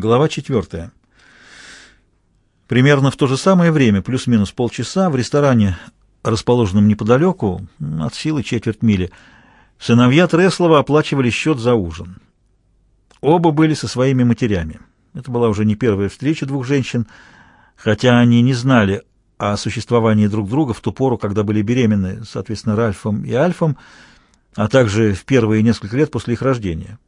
Глава 4. Примерно в то же самое время, плюс-минус полчаса, в ресторане, расположенном неподалеку, от силы четверть мили, сыновья Треслова оплачивали счет за ужин. Оба были со своими матерями. Это была уже не первая встреча двух женщин, хотя они не знали о существовании друг друга в ту пору, когда были беременны, соответственно, Ральфом и Альфом, а также в первые несколько лет после их рождения.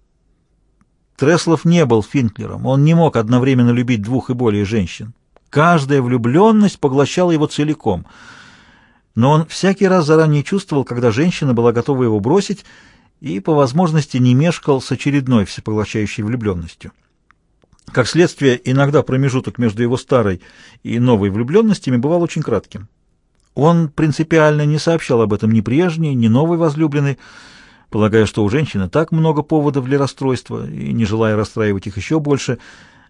Треслов не был Финклером, он не мог одновременно любить двух и более женщин. Каждая влюбленность поглощала его целиком. Но он всякий раз заранее чувствовал, когда женщина была готова его бросить, и, по возможности, не мешкал с очередной всепоглощающей влюбленностью. Как следствие, иногда промежуток между его старой и новой влюбленностями бывал очень кратким. Он принципиально не сообщал об этом ни прежней, ни новой возлюбленной, Полагая, что у женщины так много поводов для расстройства, и не желая расстраивать их еще больше,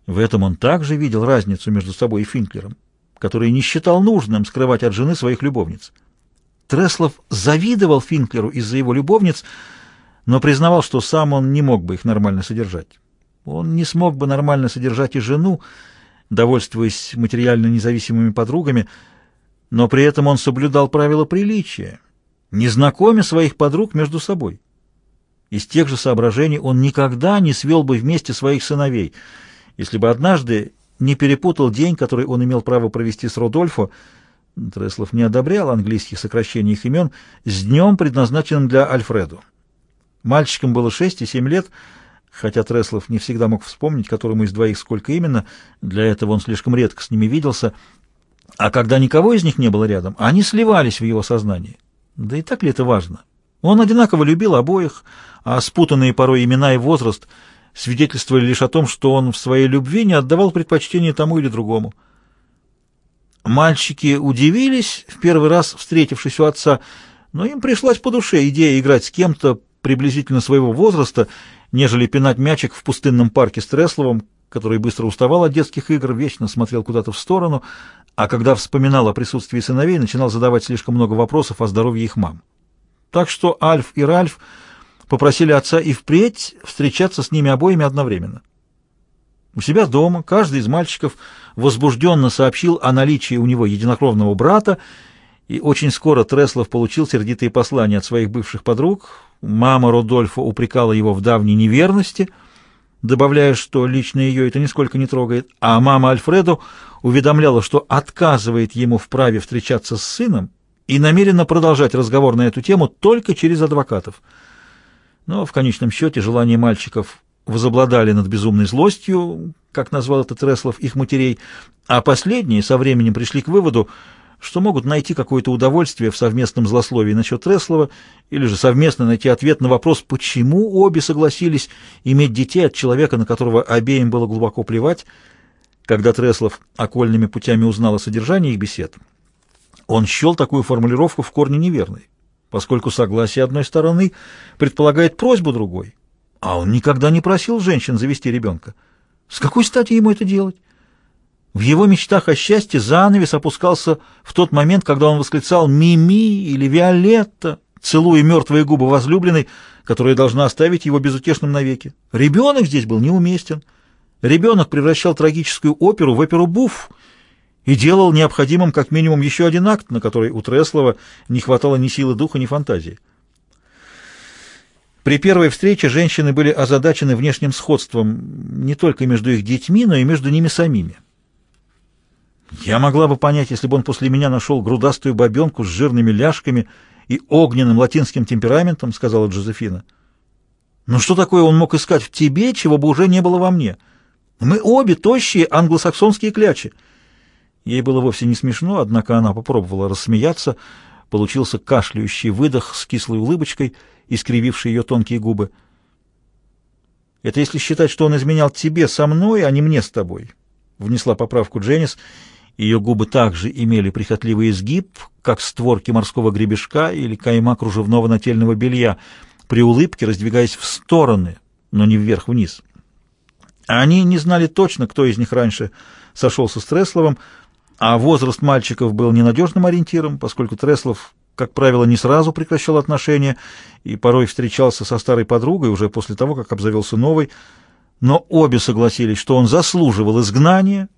в этом он также видел разницу между собой и Финклером, который не считал нужным скрывать от жены своих любовниц. Треслов завидовал Финклеру из-за его любовниц, но признавал, что сам он не мог бы их нормально содержать. Он не смог бы нормально содержать и жену, довольствуясь материально независимыми подругами, но при этом он соблюдал правила приличия, не знакомя своих подруг между собой. Из тех же соображений он никогда не свел бы вместе своих сыновей, если бы однажды не перепутал день, который он имел право провести с Рудольфо, Треслов не одобрял английских сокращений их имен, с днем, предназначенным для Альфреду. Мальчикам было 6 и 7 лет, хотя Треслов не всегда мог вспомнить, которому из двоих сколько именно, для этого он слишком редко с ними виделся, а когда никого из них не было рядом, они сливались в его сознании. Да и так ли это важно? Он одинаково любил обоих, а спутанные порой имена и возраст свидетельствовали лишь о том, что он в своей любви не отдавал предпочтение тому или другому. Мальчики удивились, в первый раз встретившись у отца, но им пришлась по душе идея играть с кем-то приблизительно своего возраста, нежели пинать мячик в пустынном парке с Тресловым, который быстро уставал от детских игр, вечно смотрел куда-то в сторону, а когда вспоминал о присутствии сыновей, начинал задавать слишком много вопросов о здоровье их мам. Так что Альф и Ральф попросили отца и впредь встречаться с ними обоими одновременно. У себя дома каждый из мальчиков возбужденно сообщил о наличии у него единокровного брата, и очень скоро Треслов получил сердитые послания от своих бывших подруг. Мама Рудольфа упрекала его в давней неверности, добавляя, что лично ее это нисколько не трогает, а мама Альфреду уведомляла, что отказывает ему в праве встречаться с сыном, и намерена продолжать разговор на эту тему только через адвокатов. Но в конечном счете желания мальчиков возобладали над безумной злостью, как назвал этот Треслов их матерей, а последние со временем пришли к выводу, что могут найти какое-то удовольствие в совместном злословии насчет Треслова или же совместно найти ответ на вопрос, почему обе согласились иметь детей от человека, на которого обеим было глубоко плевать, когда Треслов окольными путями узнал о содержании их бесед. Он счел такую формулировку в корне неверной, поскольку согласие одной стороны предполагает просьбу другой, а он никогда не просил женщин завести ребенка. С какой стати ему это делать? В его мечтах о счастье занавес опускался в тот момент, когда он восклицал «Мими» или «Виолетта», целуя мертвые губы возлюбленной, которая должна оставить его безутешным навеки. Ребенок здесь был неуместен. Ребенок превращал трагическую оперу в оперу «Буф», и делал необходимым как минимум еще один акт, на который у Треслова не хватало ни силы духа, ни фантазии. При первой встрече женщины были озадачены внешним сходством не только между их детьми, но и между ними самими. Я могла бы понять, если бы он после меня нашел грудастую бабенку с жирными ляжками и огненным латинским темпераментом, — сказала Джозефина. Но что такое он мог искать в тебе, чего бы уже не было во мне? Мы обе тощие англосаксонские клячи. Ей было вовсе не смешно, однако она попробовала рассмеяться. Получился кашляющий выдох с кислой улыбочкой, искрививший ее тонкие губы. «Это если считать, что он изменял тебе со мной, а не мне с тобой», — внесла поправку Дженнис. Ее губы также имели прихотливый изгиб, как створки морского гребешка или кайма кружевного нательного белья, при улыбке раздвигаясь в стороны, но не вверх-вниз. Они не знали точно, кто из них раньше сошел со Тресловым, а возраст мальчиков был ненадежным ориентиром, поскольку Треслов, как правило, не сразу прекращал отношения и порой встречался со старой подругой уже после того, как обзавелся новой. Но обе согласились, что он заслуживал изгнания,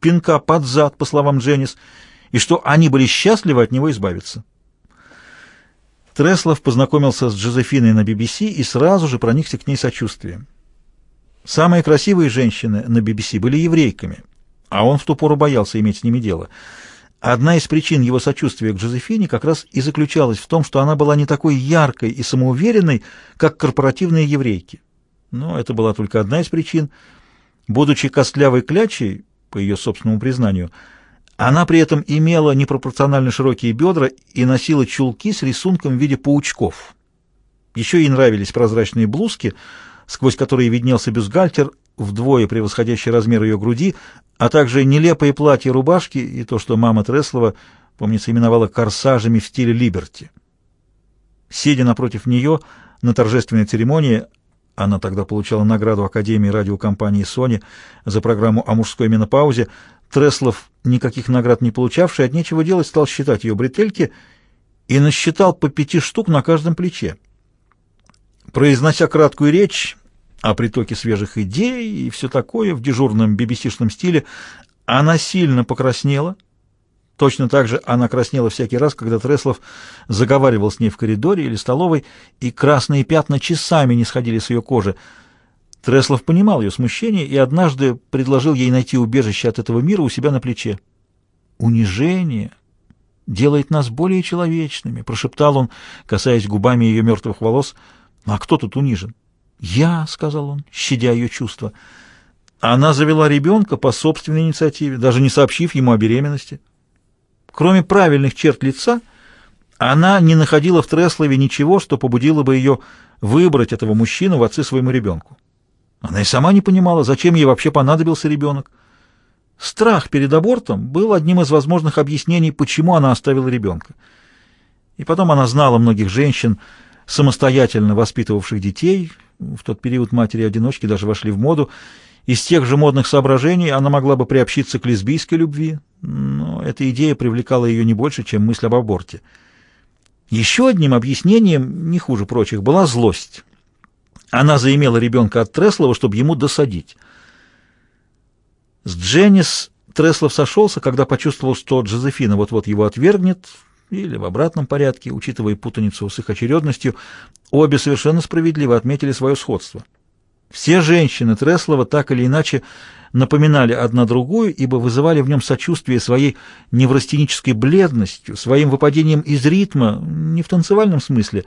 пинка под зад, по словам Дженнис, и что они были счастливы от него избавиться. Треслов познакомился с Джозефиной на BBC и сразу же проникся к ней сочувствием. Самые красивые женщины на BBC были еврейками, а он в ту пору боялся иметь с ними дело. Одна из причин его сочувствия к Джозефине как раз и заключалась в том, что она была не такой яркой и самоуверенной, как корпоративные еврейки. Но это была только одна из причин. Будучи костлявой клячей, по ее собственному признанию, она при этом имела непропорционально широкие бедра и носила чулки с рисунком в виде паучков. Еще ей нравились прозрачные блузки, сквозь которые виднелся бюстгальтер, вдвое превосходящий размер ее груди, а также нелепые платья-рубашки и то, что мама Треслова, помнится, именовала корсажами в стиле Либерти. Сидя напротив нее на торжественной церемонии, она тогда получала награду Академии радиокомпании Sony за программу о мужской менопаузе, Треслов, никаких наград не получавший, от нечего делать, стал считать ее бретельки и насчитал по пяти штук на каждом плече. Произнося краткую речь, о притоке свежих идей и все такое в дежурном бибисишном стиле. Она сильно покраснела. Точно так же она краснела всякий раз, когда Треслов заговаривал с ней в коридоре или столовой, и красные пятна часами не сходили с ее кожи. Треслов понимал ее смущение и однажды предложил ей найти убежище от этого мира у себя на плече. «Унижение делает нас более человечными», — прошептал он, касаясь губами ее мертвых волос. «Ну, «А кто тут унижен? «Я», — сказал он, щадя ее чувства. Она завела ребенка по собственной инициативе, даже не сообщив ему о беременности. Кроме правильных черт лица, она не находила в Треслове ничего, что побудило бы ее выбрать этого мужчину в отцы своему ребенку. Она и сама не понимала, зачем ей вообще понадобился ребенок. Страх перед абортом был одним из возможных объяснений, почему она оставила ребенка. И потом она знала многих женщин, самостоятельно воспитывавших детей — в тот период матери-одиночки даже вошли в моду. Из тех же модных соображений она могла бы приобщиться к лесбийской любви, но эта идея привлекала ее не больше, чем мысль об аборте. Еще одним объяснением, не хуже прочих, была злость. Она заимела ребенка от Треслова, чтобы ему досадить. С Дженнис Треслов сошелся, когда почувствовал, что Джозефина вот-вот его отвергнет, или в обратном порядке, учитывая путаницу с их очередностью, обе совершенно справедливо отметили свое сходство. Все женщины Треслова так или иначе напоминали одна другую, ибо вызывали в нем сочувствие своей неврастенической бледностью, своим выпадением из ритма, не в танцевальном смысле,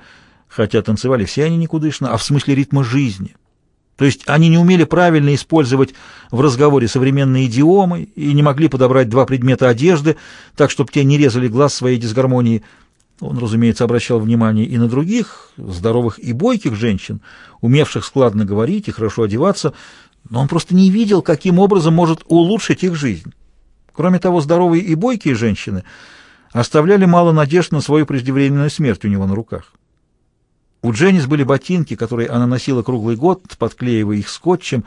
хотя танцевали все они никудышно, а в смысле ритма жизни, то есть они не умели правильно использовать в разговоре современные идиомы и не могли подобрать два предмета одежды, так, чтобы те не резали глаз своей дисгармонии. Он, разумеется, обращал внимание и на других, здоровых и бойких женщин, умевших складно говорить и хорошо одеваться, но он просто не видел, каким образом может улучшить их жизнь. Кроме того, здоровые и бойкие женщины оставляли мало надежд на свою преждевременную смерть у него на руках. У Дженнис были ботинки, которые она носила круглый год, подклеивая их скотчем,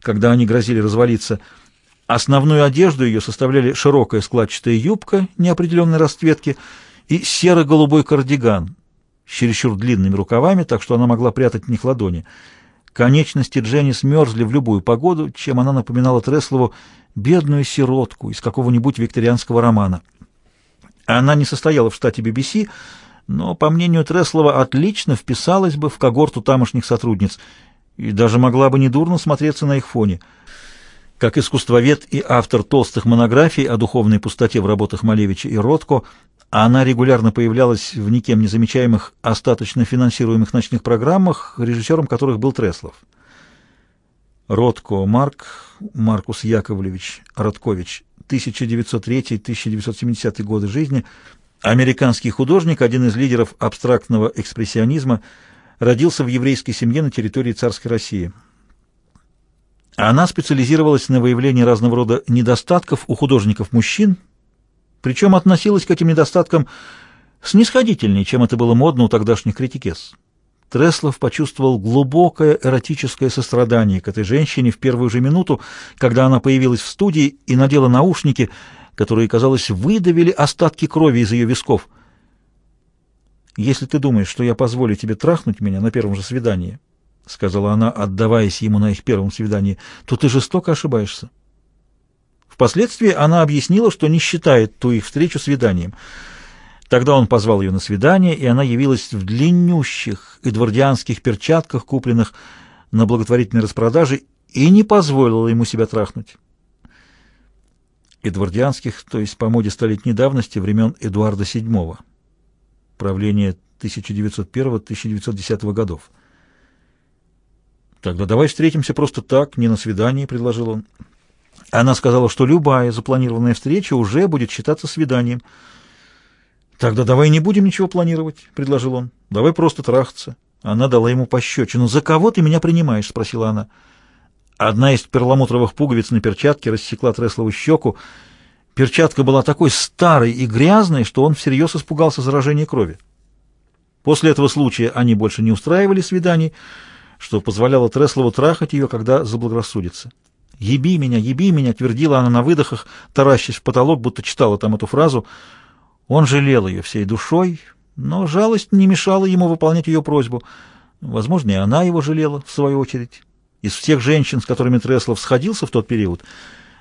когда они грозили развалиться. Основную одежду ее составляли широкая складчатая юбка неопределенной расцветки и серо-голубой кардиган с чересчур длинными рукавами, так что она могла прятать в них ладони. Конечности Дженнис мерзли в любую погоду, чем она напоминала Треслову бедную сиротку из какого-нибудь викторианского романа. Она не состояла в штате BBC, но, по мнению Треслова, отлично вписалась бы в когорту тамошних сотрудниц и даже могла бы недурно смотреться на их фоне. Как искусствовед и автор толстых монографий о духовной пустоте в работах Малевича и Ротко, она регулярно появлялась в никем не замечаемых остаточно финансируемых ночных программах, режиссером которых был Треслов. Ротко Марк, Маркус Яковлевич Роткович, 1903-1970 годы жизни – Американский художник, один из лидеров абстрактного экспрессионизма, родился в еврейской семье на территории царской России. Она специализировалась на выявлении разного рода недостатков у художников-мужчин, причем относилась к этим недостаткам снисходительнее, чем это было модно у тогдашних критикес. Треслов почувствовал глубокое эротическое сострадание к этой женщине в первую же минуту, когда она появилась в студии и надела наушники – которые, казалось, выдавили остатки крови из ее висков. «Если ты думаешь, что я позволю тебе трахнуть меня на первом же свидании», — сказала она, отдаваясь ему на их первом свидании, — «то ты жестоко ошибаешься». Впоследствии она объяснила, что не считает ту их встречу свиданием. Тогда он позвал ее на свидание, и она явилась в длиннющих эдвардианских перчатках, купленных на благотворительной распродаже, и не позволила ему себя трахнуть эдвардианских, то есть по моде столетней давности времен Эдуарда VII, правления 1901-1910 годов. «Тогда давай встретимся просто так, не на свидании», — предложил он. Она сказала, что любая запланированная встреча уже будет считаться свиданием. «Тогда давай не будем ничего планировать», — предложил он. «Давай просто трахаться». Она дала ему пощечину. «За кого ты меня принимаешь?» — спросила она. Одна из перламутровых пуговиц на перчатке рассекла Треслову щеку. Перчатка была такой старой и грязной, что он всерьез испугался заражения крови. После этого случая они больше не устраивали свиданий, что позволяло Треслову трахать ее, когда заблагорассудится. «Еби меня, еби меня!» — твердила она на выдохах, таращась в потолок, будто читала там эту фразу. Он жалел ее всей душой, но жалость не мешала ему выполнять ее просьбу. Возможно, и она его жалела, в свою очередь. Из всех женщин, с которыми Треслов сходился в тот период,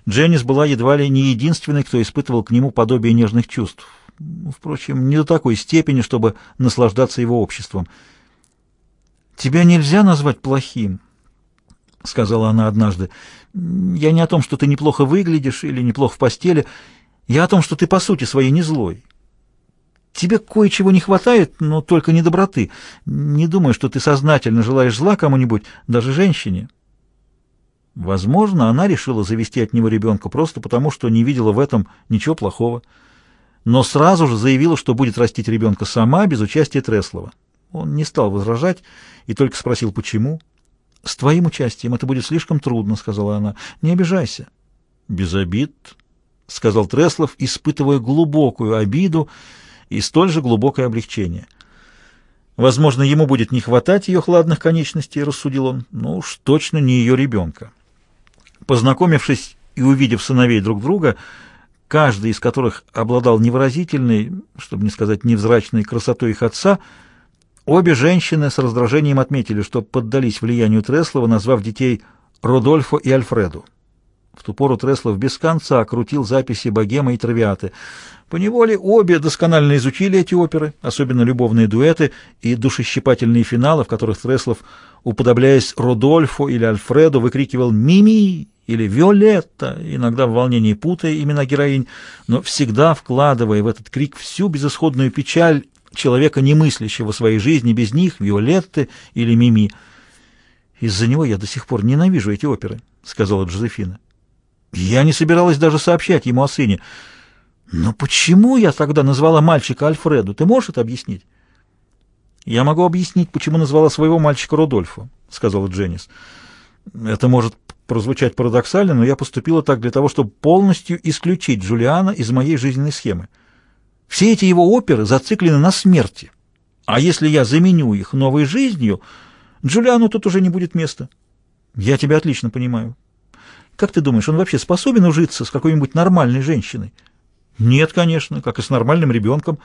Дженнис была едва ли не единственной, кто испытывал к нему подобие нежных чувств. Ну, впрочем, не до такой степени, чтобы наслаждаться его обществом. «Тебя нельзя назвать плохим», — сказала она однажды. «Я не о том, что ты неплохо выглядишь или неплохо в постели. Я о том, что ты по сути своей не злой. Тебе кое-чего не хватает, но только не доброты. Не думаю, что ты сознательно желаешь зла кому-нибудь, даже женщине. Возможно, она решила завести от него ребенка просто потому, что не видела в этом ничего плохого. Но сразу же заявила, что будет растить ребенка сама, без участия Треслова. Он не стал возражать и только спросил, почему. «С твоим участием это будет слишком трудно», — сказала она. «Не обижайся». «Без обид», — сказал Треслов, испытывая глубокую обиду, — и столь же глубокое облегчение. Возможно, ему будет не хватать ее хладных конечностей, рассудил он, но уж точно не ее ребенка. Познакомившись и увидев сыновей друг друга, каждый из которых обладал невыразительной, чтобы не сказать невзрачной красотой их отца, обе женщины с раздражением отметили, что поддались влиянию Треслова, назвав детей Рудольфо и Альфреду. В ту пору Треслов без конца крутил записи богемы и травиаты. Поневоле обе досконально изучили эти оперы, особенно любовные дуэты и душещипательные финалы, в которых Треслов, уподобляясь Родольфу или Альфреду, выкрикивал «Мими!» или «Виолетта», иногда в волнении путая имена героинь, но всегда вкладывая в этот крик всю безысходную печаль человека, не мыслящего своей жизни без них, Виолетты или Мими. «Из-за него я до сих пор ненавижу эти оперы», — сказала Джозефина. Я не собиралась даже сообщать ему о сыне. Но почему я тогда назвала мальчика Альфреду? Ты можешь это объяснить? Я могу объяснить, почему назвала своего мальчика Рудольфа, сказала Дженнис. Это может прозвучать парадоксально, но я поступила так для того, чтобы полностью исключить Джулиана из моей жизненной схемы. Все эти его оперы зациклены на смерти. А если я заменю их новой жизнью, Джулиану тут уже не будет места. Я тебя отлично понимаю. Как ты думаешь, он вообще способен ужиться с какой-нибудь нормальной женщиной? Нет, конечно, как и с нормальным ребенком.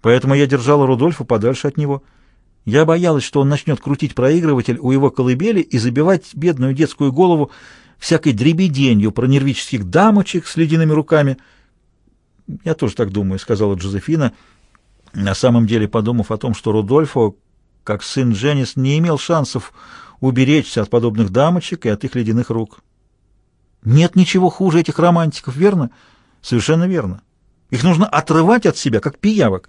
Поэтому я держала Рудольфа подальше от него. Я боялась, что он начнет крутить проигрыватель у его колыбели и забивать бедную детскую голову всякой дребеденью про нервических дамочек с ледяными руками. «Я тоже так думаю», — сказала Джозефина, на самом деле подумав о том, что Рудольфо, как сын Дженнис, не имел шансов уберечься от подобных дамочек и от их ледяных рук. Нет ничего хуже этих романтиков, верно? Совершенно верно. Их нужно отрывать от себя, как пиявок.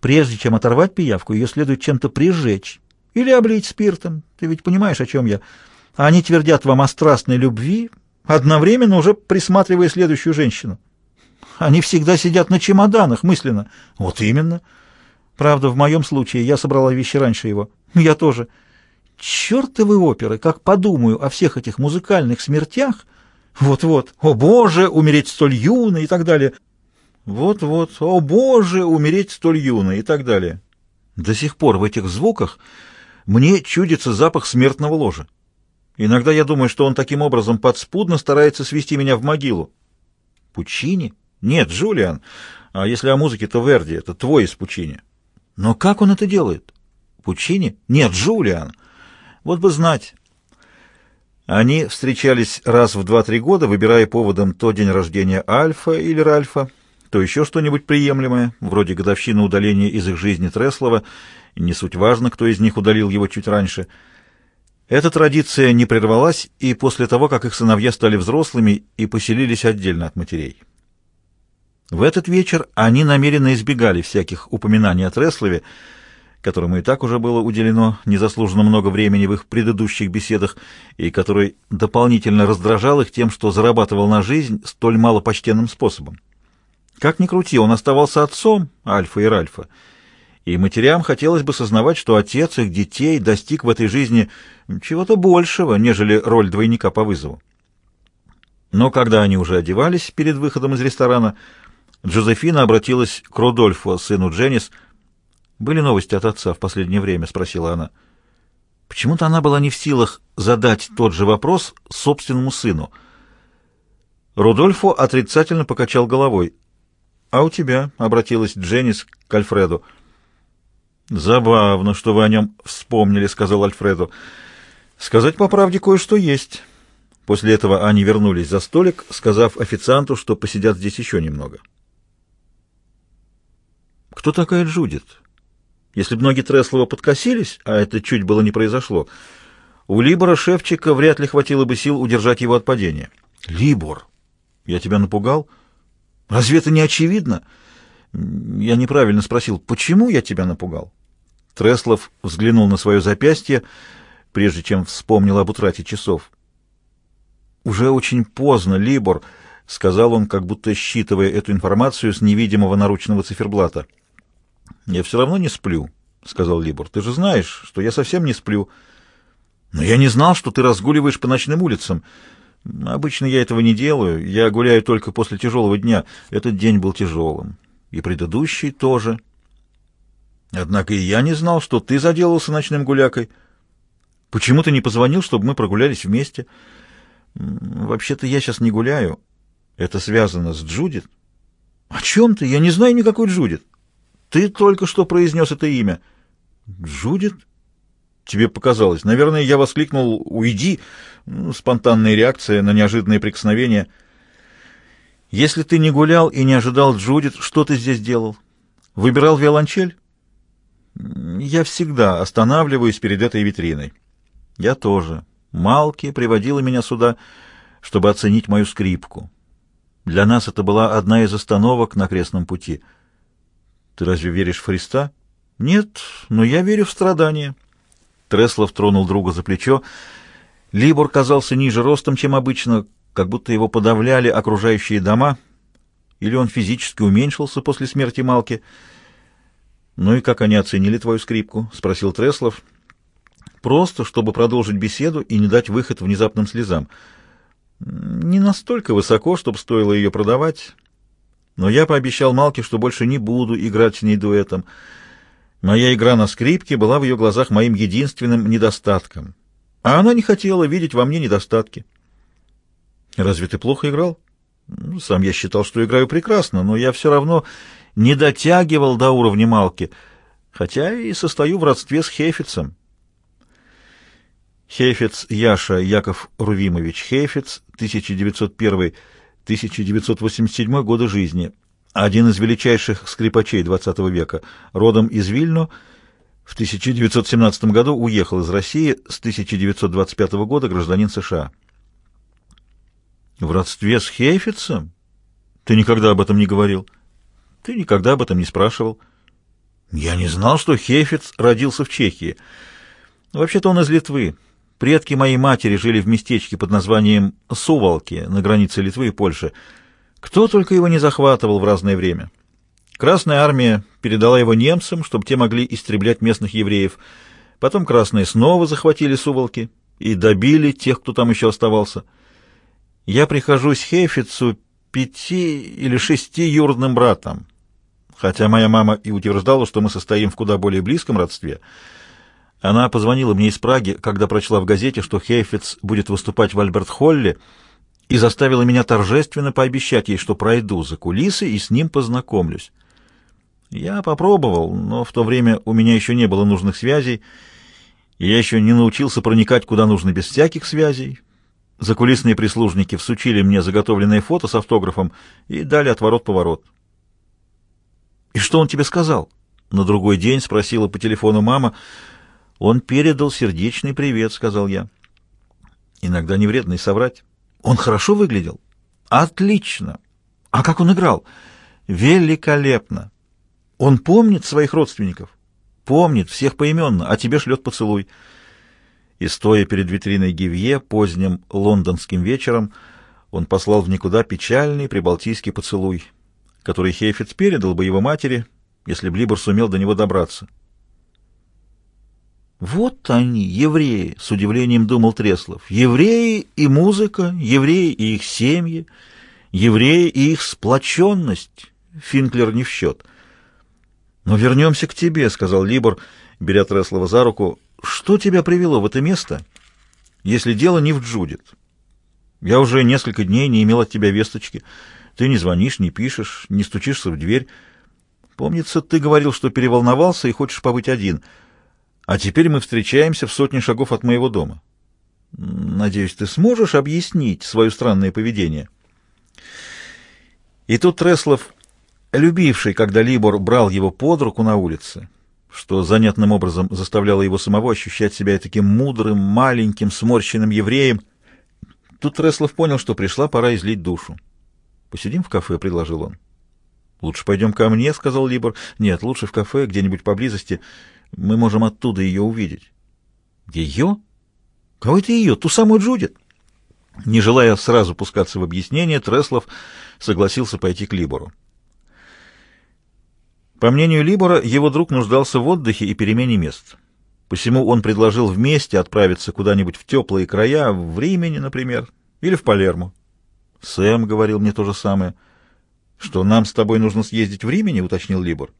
Прежде чем оторвать пиявку, ее следует чем-то прижечь или облить спиртом. Ты ведь понимаешь, о чем я. А они твердят вам о страстной любви, одновременно уже присматривая следующую женщину. Они всегда сидят на чемоданах, мысленно. Вот именно. Правда, в моем случае я собрала вещи раньше его. Я тоже чертовы оперы, как подумаю о всех этих музыкальных смертях, вот-вот, о боже, умереть столь юно и так далее, вот-вот, о боже, умереть столь юно и так далее. До сих пор в этих звуках мне чудится запах смертного ложа. Иногда я думаю, что он таким образом подспудно старается свести меня в могилу. Пучини? Нет, Джулиан. А если о музыке, то Верди, это твой из Пучини. Но как он это делает? Пучини? Нет, Джулиан. Вот бы знать. Они встречались раз в два-три года, выбирая поводом то день рождения Альфа или Ральфа, то еще что-нибудь приемлемое, вроде годовщины удаления из их жизни Треслова, не суть важно, кто из них удалил его чуть раньше. Эта традиция не прервалась и после того, как их сыновья стали взрослыми и поселились отдельно от матерей. В этот вечер они намеренно избегали всяких упоминаний о Треслове, которому и так уже было уделено незаслуженно много времени в их предыдущих беседах, и который дополнительно раздражал их тем, что зарабатывал на жизнь столь малопочтенным способом. Как ни крути, он оставался отцом Альфа и Ральфа, и матерям хотелось бы сознавать, что отец их детей достиг в этой жизни чего-то большего, нежели роль двойника по вызову. Но когда они уже одевались перед выходом из ресторана, Джозефина обратилась к Рудольфу, сыну Дженнис, — «Были новости от отца в последнее время?» — спросила она. Почему-то она была не в силах задать тот же вопрос собственному сыну. Рудольфо отрицательно покачал головой. «А у тебя?» — обратилась Дженнис к Альфреду. «Забавно, что вы о нем вспомнили», — сказал Альфреду. «Сказать по правде кое-что есть». После этого они вернулись за столик, сказав официанту, что посидят здесь еще немного. «Кто такая Джудит?» Если бы ноги Треслова подкосились, а это чуть было не произошло, у Либора Шевчика вряд ли хватило бы сил удержать его от падения. «Либор, я тебя напугал? Разве это не очевидно?» Я неправильно спросил, почему я тебя напугал? Треслов взглянул на свое запястье, прежде чем вспомнил об утрате часов. «Уже очень поздно, Либор», — сказал он, как будто считывая эту информацию с невидимого наручного циферблата. «Я все равно не сплю», — сказал Либор. «Ты же знаешь, что я совсем не сплю. Но я не знал, что ты разгуливаешь по ночным улицам. Обычно я этого не делаю. Я гуляю только после тяжелого дня. Этот день был тяжелым. И предыдущий тоже. Однако и я не знал, что ты заделался ночным гулякой. Почему ты не позвонил, чтобы мы прогулялись вместе? Вообще-то я сейчас не гуляю. Это связано с Джудит. О чем ты? Я не знаю никакой Джудит ты только что произнес это имя». «Джудит?» «Тебе показалось. Наверное, я воскликнул «Уйди!» ну, Спонтанная реакция на неожиданное прикосновение. «Если ты не гулял и не ожидал Джудит, что ты здесь делал? Выбирал виолончель?» «Я всегда останавливаюсь перед этой витриной». «Я тоже. Малки приводила меня сюда, чтобы оценить мою скрипку. Для нас это была одна из остановок на крестном пути». Ты разве веришь в Христа? Нет, но я верю в страдания. Треслов тронул друга за плечо. Либор казался ниже ростом, чем обычно, как будто его подавляли окружающие дома, или он физически уменьшился после смерти Малки. «Ну и как они оценили твою скрипку?» — спросил Треслов. «Просто, чтобы продолжить беседу и не дать выход внезапным слезам. Не настолько высоко, чтобы стоило ее продавать» но я пообещал Малке, что больше не буду играть с ней дуэтом. Моя игра на скрипке была в ее глазах моим единственным недостатком, а она не хотела видеть во мне недостатки. «Разве ты плохо играл?» ну, «Сам я считал, что играю прекрасно, но я все равно не дотягивал до уровня Малки, хотя и состою в родстве с Хефицем». Хефец Яша Яков Рувимович Хефец, 1901 1987 года жизни, один из величайших скрипачей XX века, родом из Вильно, в 1917 году уехал из России, с 1925 года гражданин США. В родстве с Хейфицем? Ты никогда об этом не говорил. Ты никогда об этом не спрашивал. Я не знал, что Хейфиц родился в Чехии. Вообще-то он из Литвы. Предки моей матери жили в местечке под названием Сувалки на границе Литвы и Польши. Кто только его не захватывал в разное время. Красная армия передала его немцам, чтобы те могли истреблять местных евреев. Потом красные снова захватили Сувалки и добили тех, кто там еще оставался. Я прихожу прихожусь Хейфицу пяти или шести юродным братом, хотя моя мама и утверждала, что мы состоим в куда более близком родстве — она позвонила мне из Праги, когда прочла в газете, что Хейфиц будет выступать в Альберт-Холле, и заставила меня торжественно пообещать ей, что пройду за кулисы и с ним познакомлюсь. Я попробовал, но в то время у меня еще не было нужных связей, и я еще не научился проникать куда нужно без всяких связей. Закулисные прислужники всучили мне заготовленное фото с автографом и дали отворот-поворот. «И что он тебе сказал?» На другой день спросила по телефону мама — он передал сердечный привет, сказал я. Иногда не вредно и соврать. Он хорошо выглядел? Отлично. А как он играл? Великолепно. Он помнит своих родственников? Помнит, всех поименно, а тебе шлет поцелуй. И стоя перед витриной Гивье поздним лондонским вечером, он послал в никуда печальный прибалтийский поцелуй, который Хейфиц передал бы его матери, если Блибор сумел до него добраться. Вот они, евреи, с удивлением думал Треслов. Евреи и музыка, евреи и их семьи, евреи и их сплоченность. Финклер не в счет. Но вернемся к тебе, сказал Либор, беря Треслова за руку. Что тебя привело в это место, если дело не в Джудит? Я уже несколько дней не имел от тебя весточки. Ты не звонишь, не пишешь, не стучишься в дверь. Помнится, ты говорил, что переволновался и хочешь побыть один — а теперь мы встречаемся в сотне шагов от моего дома. Надеюсь, ты сможешь объяснить свое странное поведение. И тут Треслов, любивший, когда Либор брал его под руку на улице, что занятным образом заставляло его самого ощущать себя таким мудрым, маленьким, сморщенным евреем, тут Треслов понял, что пришла пора излить душу. «Посидим в кафе», — предложил он. «Лучше пойдем ко мне», — сказал Либор. «Нет, лучше в кафе, где-нибудь поблизости». Мы можем оттуда ее увидеть». «Ее? Кого это ее? Ту самую Джудит?» Не желая сразу пускаться в объяснение, Треслов согласился пойти к Либору. По мнению Либора, его друг нуждался в отдыхе и перемене мест. Посему он предложил вместе отправиться куда-нибудь в теплые края, в Римене, например, или в Палермо. Сэм говорил мне то же самое. «Что нам с тобой нужно съездить в Римене?» — уточнил Либор.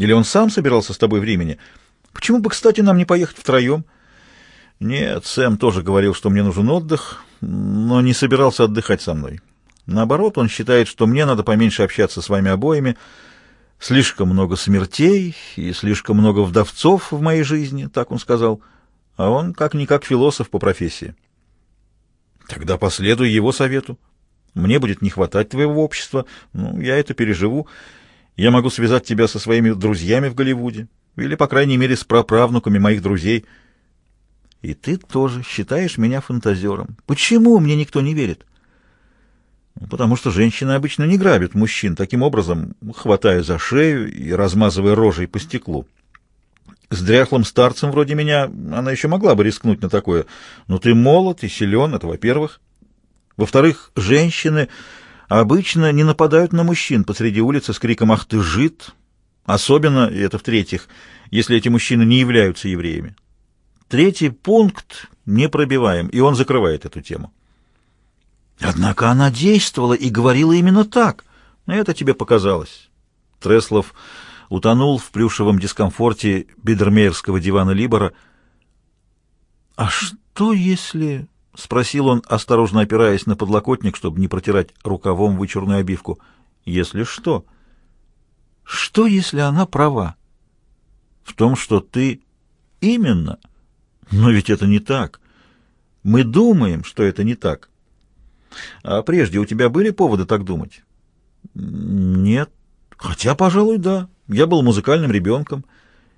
Или он сам собирался с тобой в Римене? Почему бы, кстати, нам не поехать втроем? Нет, Сэм тоже говорил, что мне нужен отдых, но не собирался отдыхать со мной. Наоборот, он считает, что мне надо поменьше общаться с вами обоими. Слишком много смертей и слишком много вдовцов в моей жизни, так он сказал. А он как-никак философ по профессии. Тогда последуй его совету. Мне будет не хватать твоего общества, ну, я это переживу. Я могу связать тебя со своими друзьями в Голливуде, или, по крайней мере, с праправнуками моих друзей. И ты тоже считаешь меня фантазером. Почему мне никто не верит? Ну, потому что женщины обычно не грабят мужчин таким образом, хватая за шею и размазывая рожей по стеклу. С дряхлым старцем вроде меня она еще могла бы рискнуть на такое. Но ты молод и силен, это во-первых. Во-вторых, женщины Обычно не нападают на мужчин посреди улицы с криком «Ах ты, жид!», особенно, и это в-третьих, если эти мужчины не являются евреями. Третий пункт не пробиваем, и он закрывает эту тему. Однако она действовала и говорила именно так. Это тебе показалось. Треслов утонул в плюшевом дискомфорте бедермейерского дивана Либора. «А что если...» — спросил он, осторожно опираясь на подлокотник, чтобы не протирать рукавом вычурную обивку. «Если что?» «Что, если она права?» «В том, что ты...» «Именно!» «Но ведь это не так!» «Мы думаем, что это не так!» «А прежде у тебя были поводы так думать?» «Нет. Хотя, пожалуй, да. Я был музыкальным ребенком.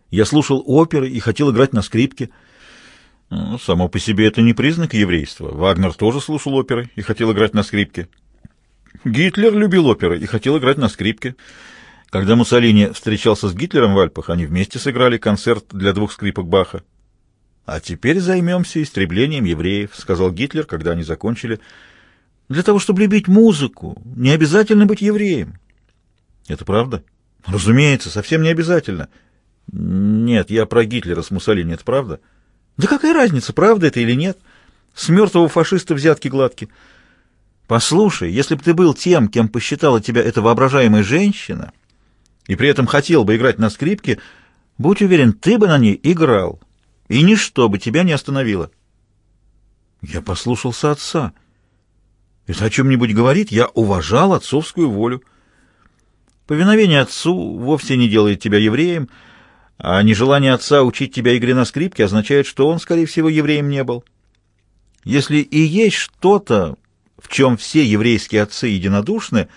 Я слушал оперы и хотел играть на скрипке». Ну, само по себе это не признак еврейства. Вагнер тоже слушал оперы и хотел играть на скрипке. Гитлер любил оперы и хотел играть на скрипке. Когда Муссолини встречался с Гитлером в Альпах, они вместе сыграли концерт для двух скрипок Баха. «А теперь займемся истреблением евреев», — сказал Гитлер, когда они закончили. «Для того, чтобы любить музыку, не обязательно быть евреем». «Это правда?» «Разумеется, совсем не обязательно». «Нет, я про Гитлера с Муссолини, это правда?» Да какая разница, правда это или нет? С мертвого фашиста взятки гладки. Послушай, если бы ты был тем, кем посчитала тебя эта воображаемая женщина, и при этом хотел бы играть на скрипке, будь уверен, ты бы на ней играл, и ничто бы тебя не остановило. Я послушался отца. Это о чем-нибудь говорит? Я уважал отцовскую волю. Повиновение отцу вовсе не делает тебя евреем, — а нежелание отца учить тебя игре на скрипке означает, что он, скорее всего, евреем не был. Если и есть что-то, в чем все еврейские отцы единодушны,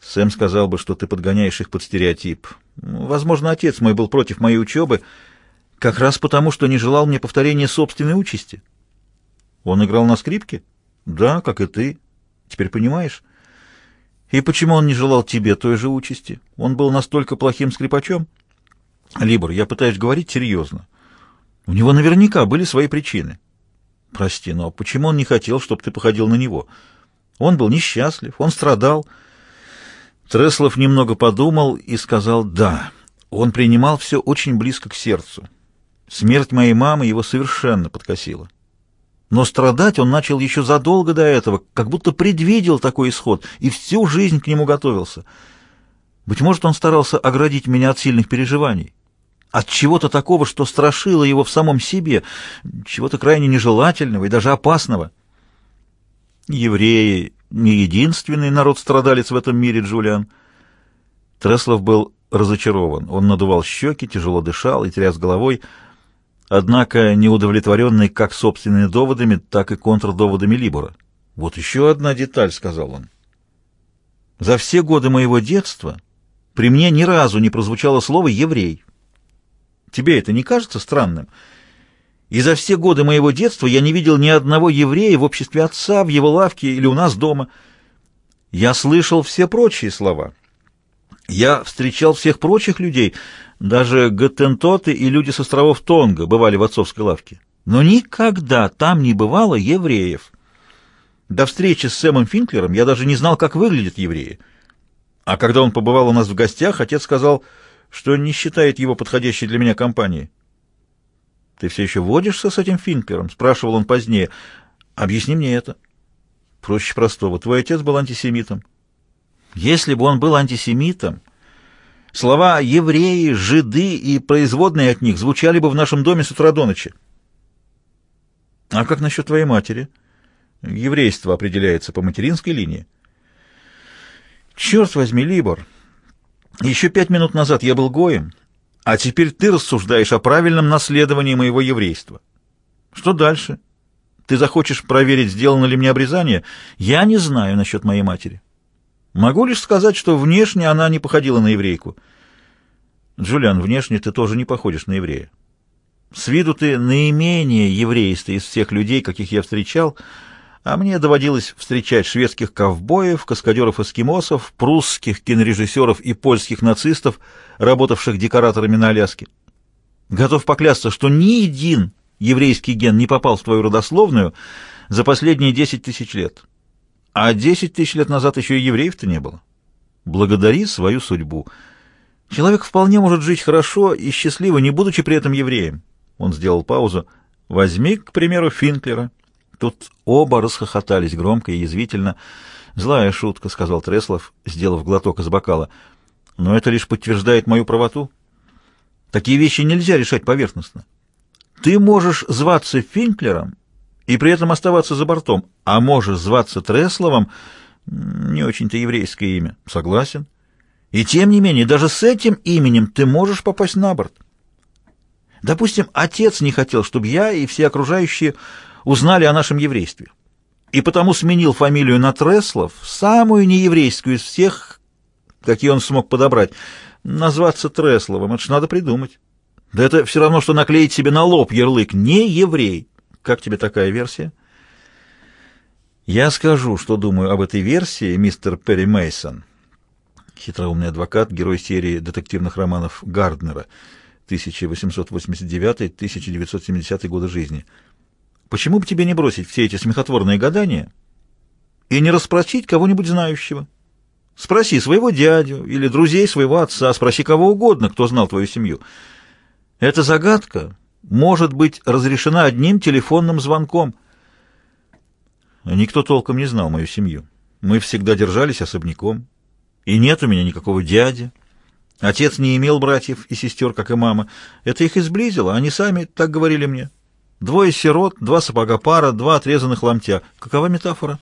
Сэм сказал бы, что ты подгоняешь их под стереотип. Возможно, отец мой был против моей учебы, как раз потому, что не желал мне повторения собственной участи. Он играл на скрипке? Да, как и ты. Теперь понимаешь? И почему он не желал тебе той же участи? Он был настолько плохим скрипачом? Либор, я пытаюсь говорить серьезно. У него наверняка были свои причины. Прости, но почему он не хотел, чтобы ты походил на него? Он был несчастлив, он страдал. Треслов немного подумал и сказал «да». Он принимал все очень близко к сердцу. Смерть моей мамы его совершенно подкосила. Но страдать он начал еще задолго до этого, как будто предвидел такой исход и всю жизнь к нему готовился. Быть может, он старался оградить меня от сильных переживаний от чего-то такого, что страшило его в самом себе, чего-то крайне нежелательного и даже опасного. Евреи — не единственный народ-страдалец в этом мире, Джулиан. Треслов был разочарован. Он надувал щеки, тяжело дышал и тряс головой, однако неудовлетворенный как собственными доводами, так и контрдоводами Либора. «Вот еще одна деталь», — сказал он. «За все годы моего детства при мне ни разу не прозвучало слово «еврей». Тебе это не кажется странным? И за все годы моего детства я не видел ни одного еврея в обществе отца, в его лавке или у нас дома. Я слышал все прочие слова. Я встречал всех прочих людей, даже гатентоты и люди с островов Тонга бывали в отцовской лавке. Но никогда там не бывало евреев. До встречи с Сэмом Финклером я даже не знал, как выглядят евреи. А когда он побывал у нас в гостях, отец сказал что не считает его подходящей для меня компанией. «Ты все еще водишься с этим Финклером?» — спрашивал он позднее. «Объясни мне это». «Проще простого. Твой отец был антисемитом». «Если бы он был антисемитом, слова «евреи», «жиды» и производные от них звучали бы в нашем доме с утра до ночи». «А как насчет твоей матери?» «Еврейство определяется по материнской линии». «Черт возьми, Либор!» Еще пять минут назад я был Гоем, а теперь ты рассуждаешь о правильном наследовании моего еврейства. Что дальше? Ты захочешь проверить, сделано ли мне обрезание? Я не знаю насчет моей матери. Могу лишь сказать, что внешне она не походила на еврейку. Джулиан, внешне ты тоже не походишь на еврея. С виду ты наименее еврейство из всех людей, каких я встречал — а мне доводилось встречать шведских ковбоев, каскадеров-эскимосов, прусских кинорежиссеров и польских нацистов, работавших декораторами на Аляске. Готов поклясться, что ни один еврейский ген не попал в твою родословную за последние 10 тысяч лет. А 10 тысяч лет назад еще и евреев-то не было. Благодари свою судьбу. Человек вполне может жить хорошо и счастливо, не будучи при этом евреем. Он сделал паузу. Возьми, к примеру, Финклера. Тут оба расхохотались громко и язвительно. «Злая шутка», — сказал Треслов, сделав глоток из бокала. «Но это лишь подтверждает мою правоту. Такие вещи нельзя решать поверхностно. Ты можешь зваться Финклером и при этом оставаться за бортом, а можешь зваться Тресловом, — не очень-то еврейское имя. Согласен. И тем не менее, даже с этим именем ты можешь попасть на борт». Допустим, отец не хотел, чтобы я и все окружающие узнали о нашем еврействе. И потому сменил фамилию на Треслов, самую нееврейскую из всех, какие он смог подобрать. Назваться Тресловым, это ж надо придумать. Да это все равно, что наклеить себе на лоб ярлык «не еврей». Как тебе такая версия? Я скажу, что думаю об этой версии, мистер Перри Мейсон, хитроумный адвокат, герой серии детективных романов Гарднера 1889-1970 годы жизни. Почему бы тебе не бросить все эти смехотворные гадания и не расспросить кого-нибудь знающего? Спроси своего дядю или друзей своего отца, спроси кого угодно, кто знал твою семью. Эта загадка может быть разрешена одним телефонным звонком. Никто толком не знал мою семью. Мы всегда держались особняком. И нет у меня никакого дяди. Отец не имел братьев и сестер, как и мама. Это их изблизило. они сами так говорили мне. Двое сирот, два сапога пара, два отрезанных ломтя. Какова метафора?